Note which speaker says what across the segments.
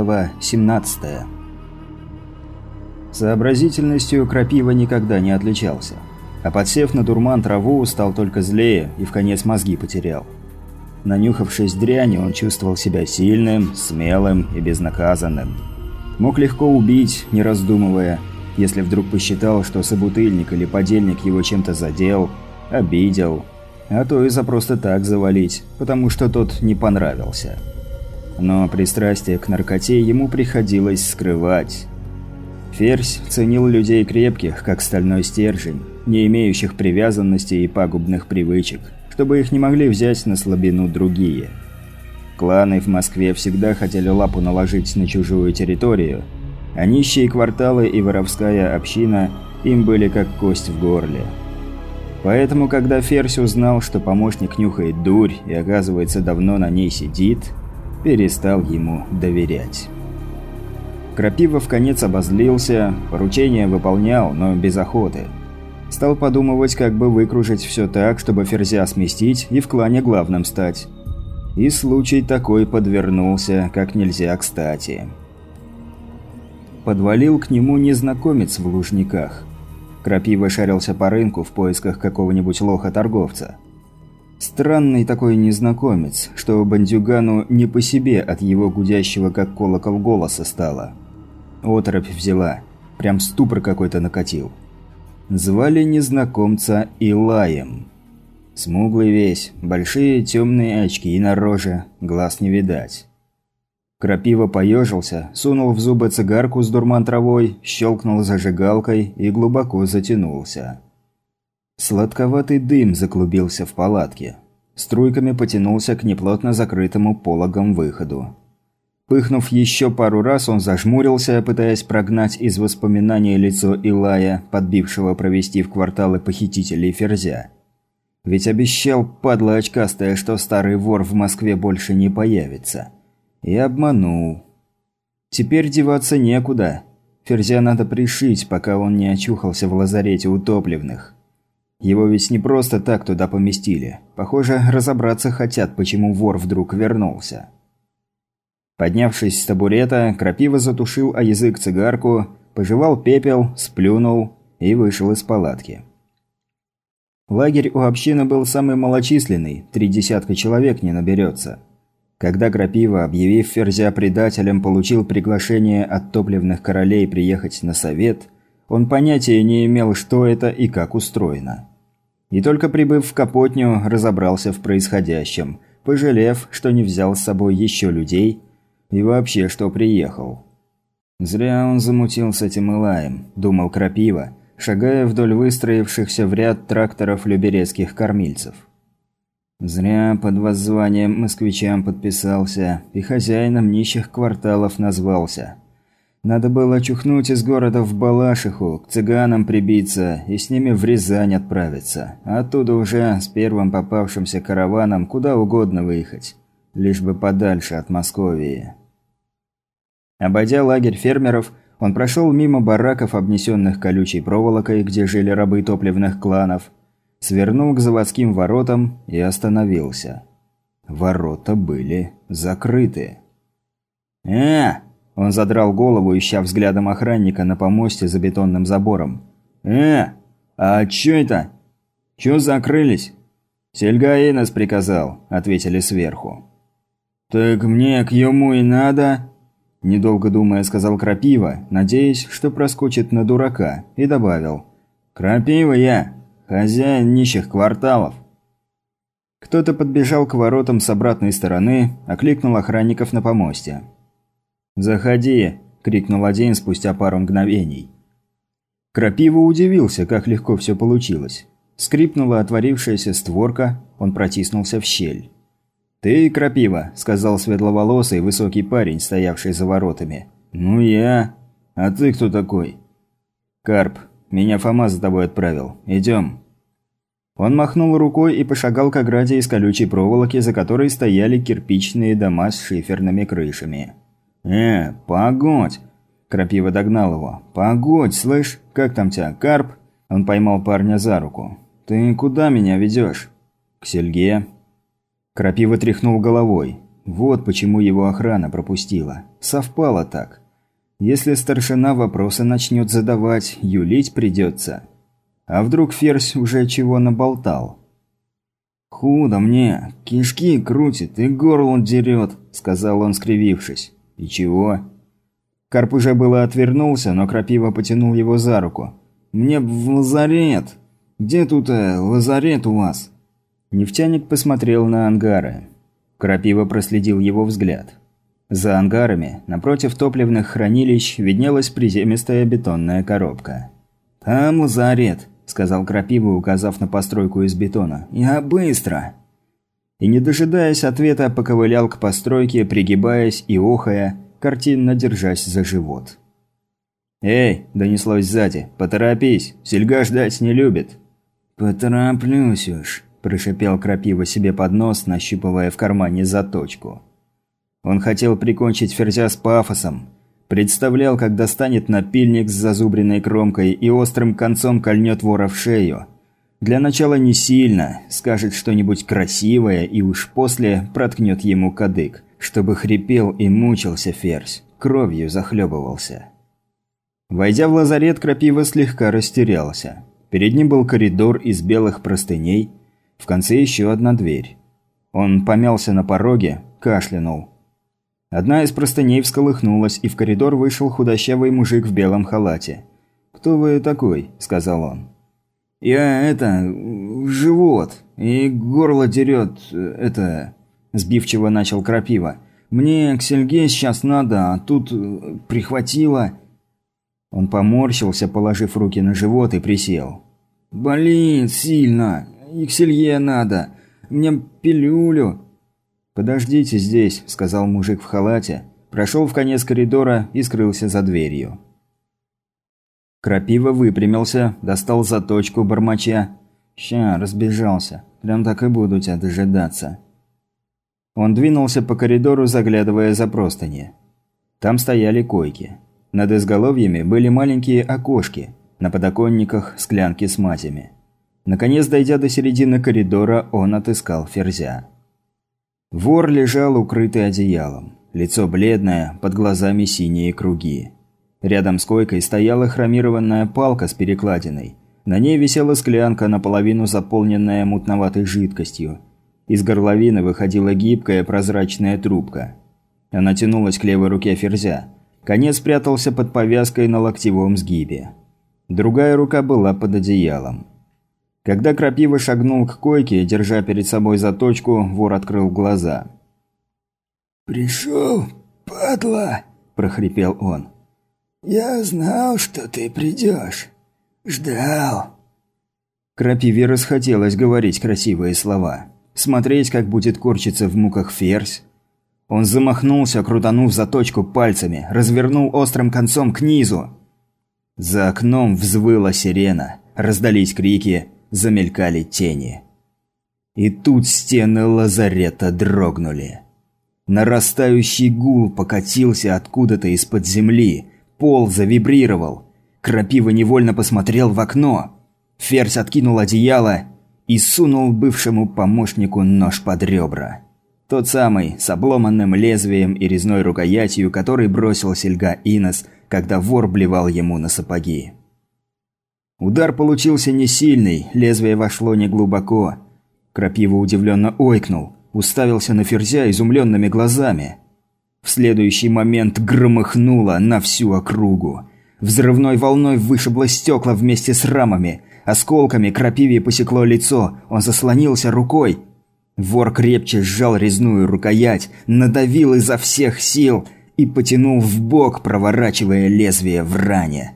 Speaker 1: Глава 17 Сообразительностью Крапива никогда не отличался. А подсев на дурман траву, стал только злее и в конец мозги потерял. Нанюхавшись дряни, он чувствовал себя сильным, смелым и безнаказанным. Мог легко убить, не раздумывая, если вдруг посчитал, что собутыльник или подельник его чем-то задел, обидел, а то и за просто так завалить, потому что тот не понравился. Но пристрастие к наркоте ему приходилось скрывать. Ферзь ценил людей крепких, как стальной стержень, не имеющих привязанности и пагубных привычек, чтобы их не могли взять на слабину другие. Кланы в Москве всегда хотели лапу наложить на чужую территорию, а нищие кварталы и воровская община им были как кость в горле. Поэтому, когда Ферзь узнал, что помощник нюхает дурь и, оказывается, давно на ней сидит, перестал ему доверять. Крапива в конец обозлился, поручение выполнял, но без охоты. Стал подумывать, как бы выкружить все так, чтобы Ферзя сместить и в клане главным стать. И случай такой подвернулся, как нельзя кстати. Подвалил к нему незнакомец в Лужниках. Крапива шарился по рынку в поисках какого-нибудь лоха-торговца. Странный такой незнакомец, что бандюгану не по себе от его гудящего как колокол голоса стало. Оторопь взяла, прям ступор какой-то накатил. Звали незнакомца Илаем. Смуглый весь, большие темные очки на роже, глаз не видать. Крапива поежился, сунул в зубы цигарку с дурман травой, щелкнул зажигалкой и глубоко затянулся. Сладковатый дым заклубился в палатке. Струйками потянулся к неплотно закрытому пологом выходу. Пыхнув еще пару раз, он зажмурился, пытаясь прогнать из воспоминаний лицо Илая, подбившего провести в кварталы похитителей Ферзя. Ведь обещал, падла очкастая, что старый вор в Москве больше не появится. И обманул. Теперь деваться некуда. Ферзя надо пришить, пока он не очухался в лазарете утопленных. Его ведь не просто так туда поместили. Похоже, разобраться хотят, почему вор вдруг вернулся. Поднявшись с табурета, Крапива затушил о язык цигарку, пожевал пепел, сплюнул и вышел из палатки. Лагерь у общины был самый малочисленный, три десятка человек не наберется. Когда Крапива, объявив Ферзя предателем, получил приглашение от топливных королей приехать на совет, он понятия не имел, что это и как устроено. И только прибыв в Капотню, разобрался в происходящем, пожалев, что не взял с собой еще людей и вообще, что приехал. «Зря он замутил с этим Илаем», – думал Крапива, шагая вдоль выстроившихся в ряд тракторов люберецких кормильцев. Зря под воззванием москвичам подписался и хозяином нищих кварталов назвался. Надо было чухнуть из города в Балашиху, к цыганам прибиться и с ними в Рязань отправиться. А оттуда уже с первым попавшимся караваном куда угодно выехать. Лишь бы подальше от Московии. Обойдя лагерь фермеров, он прошел мимо бараков, обнесенных колючей проволокой, где жили рабы топливных кланов, свернул к заводским воротам и остановился. Ворота были закрыты. «Э, он задрал голову, ища взглядом охранника на помосте за бетонным забором. «Э, а чё это? Чё закрылись?» «Сельгаи нас приказал», – ответили сверху. «Так мне к ему и надо?» Недолго думая, сказал Крапива, надеясь, что проскочит на дурака, и добавил. «Крапива я, хозяин нищих кварталов». Кто-то подбежал к воротам с обратной стороны, окликнул охранников на помосте. «Заходи!» – крикнул один спустя пару мгновений. Крапива удивился, как легко все получилось. Скрипнула отворившаяся створка, он протиснулся в щель. «Ты, Крапива», – сказал светловолосый высокий парень, стоявший за воротами. «Ну я. А ты кто такой?» «Карп. Меня Фома за тобой отправил. Идем». Он махнул рукой и пошагал к ограде из колючей проволоки, за которой стояли кирпичные дома с шиферными крышами. «Э, погодь!» Крапива догнал его. «Погодь, слышь, как там тебя, карп?» Он поймал парня за руку. «Ты куда меня ведешь?» «К Сельге». Крапива тряхнул головой. Вот почему его охрана пропустила. Совпало так. Если старшина вопросы начнет задавать, юлить придется. А вдруг Ферзь уже чего наболтал? «Худо мне, кишки крутит и горло дерет», – сказал он, скривившись. «И чего?» Карп уже было отвернулся, но Крапива потянул его за руку. «Мне в лазарет! Где тут э, лазарет у вас?» Нефтяник посмотрел на ангары. Крапива проследил его взгляд. За ангарами, напротив топливных хранилищ, виднелась приземистая бетонная коробка. «Там лазарет», – сказал Крапива, указав на постройку из бетона. «Я быстро!» И не дожидаясь ответа, поковылял к постройке, пригибаясь и охая, картинно держась за живот. «Эй!» – донеслось сзади. «Поторопись! Сельга ждать не любит!» «Потороплюсь уж!» – прошипел Крапива себе под нос, нащупывая в кармане заточку. Он хотел прикончить ферзя с пафосом. Представлял, как достанет напильник с зазубренной кромкой и острым концом кольнет вора в шею. Для начала не сильно, скажет что-нибудь красивое и уж после проткнет ему кадык, чтобы хрипел и мучился ферзь, кровью захлебывался. Войдя в лазарет, Крапива слегка растерялся. Перед ним был коридор из белых простыней, в конце еще одна дверь. Он помялся на пороге, кашлянул. Одна из простыней всколыхнулась, и в коридор вышел худощавый мужик в белом халате. «Кто вы такой?» – сказал он. «Я это... живот. И горло дерет... это...» – сбивчиво начал Крапива. «Мне к Сельге сейчас надо, а тут... прихватило...» Он поморщился, положив руки на живот и присел. «Болит сильно. И к Сельге надо. Мне пилюлю...» «Подождите здесь», – сказал мужик в халате, прошел в конец коридора и скрылся за дверью. Крапива выпрямился, достал заточку бормоча. «Ща, разбежался. Прям так и буду тебя дожидаться». Он двинулся по коридору, заглядывая за простыни. Там стояли койки. Над изголовьями были маленькие окошки, на подоконниках склянки с матями. Наконец, дойдя до середины коридора, он отыскал ферзя. Вор лежал укрытый одеялом. Лицо бледное, под глазами синие круги. Рядом с койкой стояла хромированная палка с перекладиной. На ней висела склянка, наполовину заполненная мутноватой жидкостью. Из горловины выходила гибкая прозрачная трубка. Она тянулась к левой руке ферзя. Конец прятался под повязкой на локтевом сгибе. Другая рука была под одеялом. Когда Крапива шагнул к койке, держа перед собой заточку, вор открыл глаза.
Speaker 2: «Пришел, падла!» – прохрипел он. «Я знал, что ты придешь. Ждал».
Speaker 1: Крапиве расхотелось говорить красивые слова. Смотреть, как будет корчиться в муках ферзь. Он замахнулся, крутанув заточку пальцами, развернул острым концом к низу. За окном взвыла сирена, раздались крики – замелькали тени. И тут стены лазарета дрогнули. Нарастающий гул покатился откуда-то из-под земли, пол завибрировал. Крапива невольно посмотрел в окно. Ферзь откинул одеяло и сунул бывшему помощнику нож под ребра. Тот самый, с обломанным лезвием и резной рукоятью, который бросил сельга Инос, когда вор блевал ему на сапоги. Удар получился не сильный, лезвие вошло неглубоко. Крапива удивленно ойкнул, уставился на ферзя изумленными глазами. В следующий момент громыхнуло на всю округу. Взрывной волной вышибло стекла вместе с рамами. Осколками крапиве посекло лицо, он заслонился рукой. Вор крепче сжал резную рукоять, надавил изо всех сил и потянул в бок, проворачивая лезвие в ране.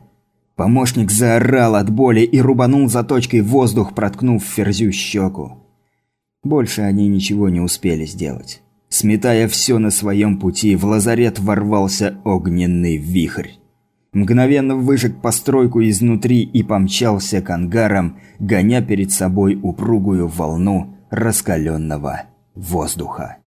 Speaker 1: Помощник заорал от боли и рубанул заточкой воздух, проткнув ферзю щеку. Больше они ничего не успели сделать. Сметая все на своем пути, в лазарет ворвался огненный вихрь. Мгновенно выжег постройку изнутри и помчался к ангарам, гоня перед собой упругую волну раскаленного воздуха.